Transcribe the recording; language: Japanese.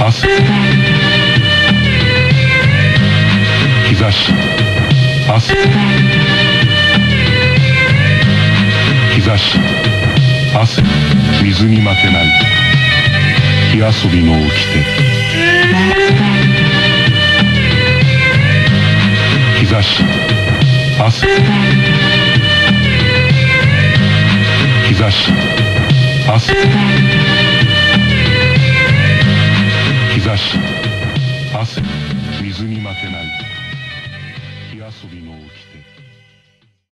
朝日差し朝日差し汗水に負けない。火遊びの掟。日差し汗日差し汗汗水に負けない。火遊びの掟。